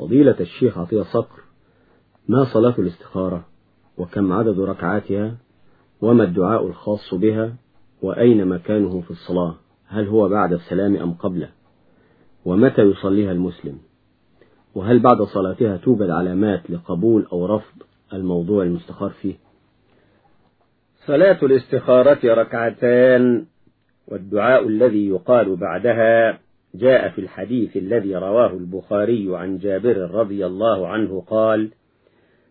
فضيلة الشيخ عطية صقر ما صلاة الاستخارة؟ وكم عدد ركعاتها؟ وما الدعاء الخاص بها؟ وأين مكانه في الصلاة؟ هل هو بعد السلام أم قبله؟ ومتى يصليها المسلم؟ وهل بعد صلاتها توجد علامات لقبول أو رفض الموضوع المستخار فيه؟ صلاة الاستخارة ركعتان والدعاء الذي يقال بعدها جاء في الحديث الذي رواه البخاري عن جابر رضي الله عنه قال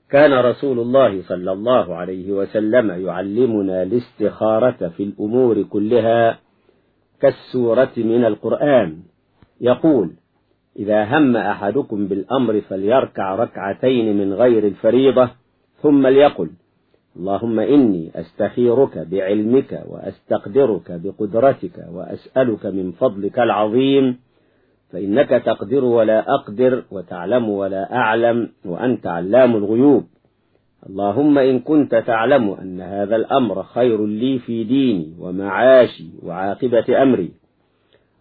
كان رسول الله صلى الله عليه وسلم يعلمنا الاستخارة في الأمور كلها كالسورة من القرآن. يقول إذا هم أحدكم بالأمر فليركع ركعتين من غير الفريضة ثم ليقل اللهم إني أستخيرك بعلمك وأستقدرك بقدرتك وأسألك من فضلك العظيم فإنك تقدر ولا أقدر وتعلم ولا أعلم وأنت علام الغيوب. اللهم إن كنت تعلم أن هذا الأمر خير لي في ديني ومعاشي وعاقبة أمري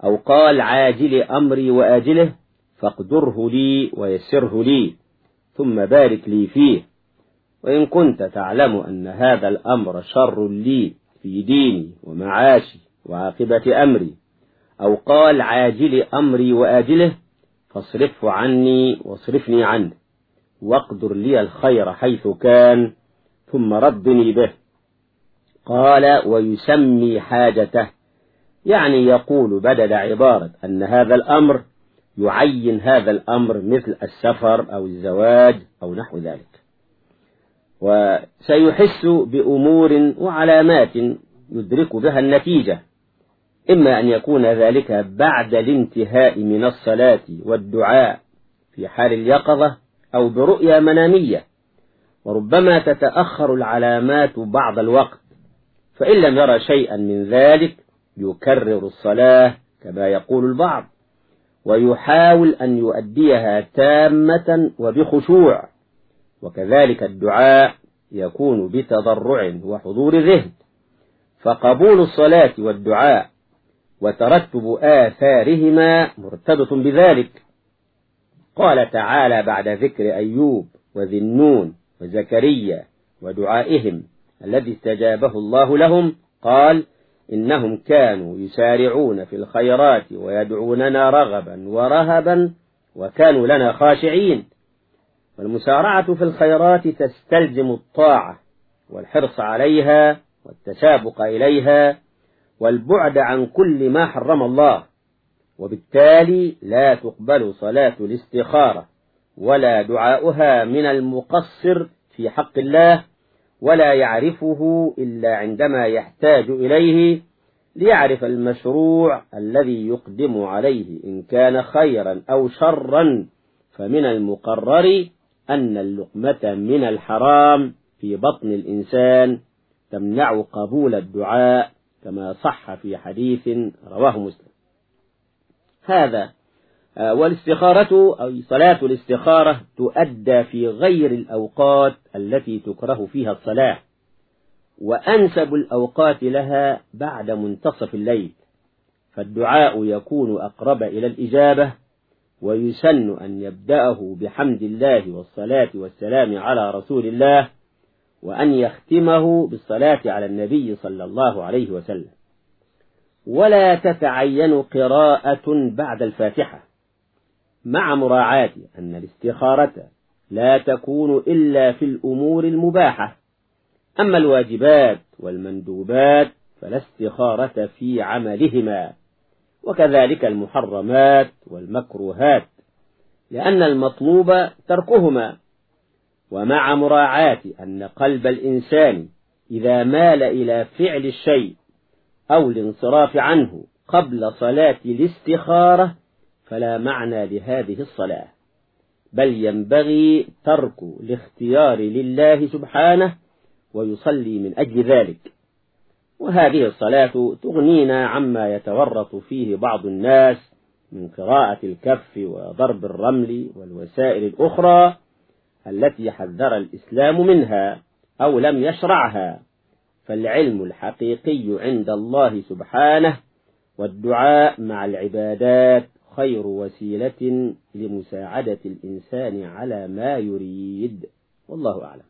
أو قال عاجل أمري وآجله فاقدره لي ويسره لي ثم بارك لي فيه. وإن كنت تعلم أن هذا الأمر شر لي في ديني ومعاشي وعاقبة أمري أو قال عاجل أمري وآجله فاصرفه عني واصرفني عنه واقدر لي الخير حيث كان ثم ردني به. قال ويسمي حاجته يعني يقول بدل عبارة أن هذا الأمر يعين هذا الأمر مثل السفر أو الزواج أو نحو ذلك. وسيحس بأمور وعلامات يدرك بها النتيجة. إما أن يكون ذلك بعد الانتهاء من الصلاة والدعاء في حال اليقظة أو برؤيا منامية وربما تتأخر العلامات بعض الوقت فإن لم يرى شيئا من ذلك يكرر الصلاة كما يقول البعض ويحاول أن يؤديها تامة وبخشوع. وكذلك الدعاء يكون بتضرع وحضور ذهن. فقبول الصلاة والدعاء وترتب آثارهما مرتبط بذلك. قال تعالى بعد ذكر أيوب وذي النون وزكريا ودعائهم الذي استجابه الله لهم قال إنهم كانوا يسارعون في الخيرات ويدعوننا رغبا ورهبا وكانوا لنا خاشعين. والمسارعة في الخيرات تستلزم الطاعة والحرص عليها والتسابق إليها والبعد عن كل ما حرم الله وبالتالي لا تقبل صلاة الاستخارة ولا دعاؤها من المقصر في حق الله ولا يعرفه إلا عندما يحتاج إليه ليعرف المشروع الذي يقدم عليه إن كان خيرا أو شرا فمن المقرر أن اللقمة من الحرام في بطن الإنسان تمنع قبول الدعاء كما صح في حديث رواه مسلم. هذا والاستخارة أو صلاة الاستخارة تؤدى في غير الأوقات التي تكره فيها الصلاة وأنسب الأوقات لها بعد منتصف الليل فالدعاء يكون أقرب إلى الإجابة ويسن أن يبدأه بحمد الله والصلاة والسلام على رسول الله وأن يختمه بالصلاة على النبي صلى الله عليه وسلم. ولا تتعين قراءة بعد الفاتحة مع مراعاة أن الاستخارة لا تكون إلا في الأمور المباحة. أما الواجبات والمندوبات فلا استخارة في عملهما. وكذلك المحرمات والمكروهات لأن المطلوب تركهما. ومع مراعاة أن قلب الإنسان إذا مال إلى فعل الشيء أو الانصراف عنه قبل صلاة الاستخارة فلا معنى لهذه الصلاة بل ينبغي ترك الاختيار لله سبحانه ويصلي من أجل ذلك. وهذه الصلاة تغنينا عما يتورط فيه بعض الناس من قراءة الكف وضرب الرمل والوسائل الأخرى التي حذر الإسلام منها أو لم يشرعها. فالعلم الحقيقي عند الله سبحانه والدعاء مع العبادات خير وسيلة لمساعدة الإنسان على ما يريد. والله أعلم.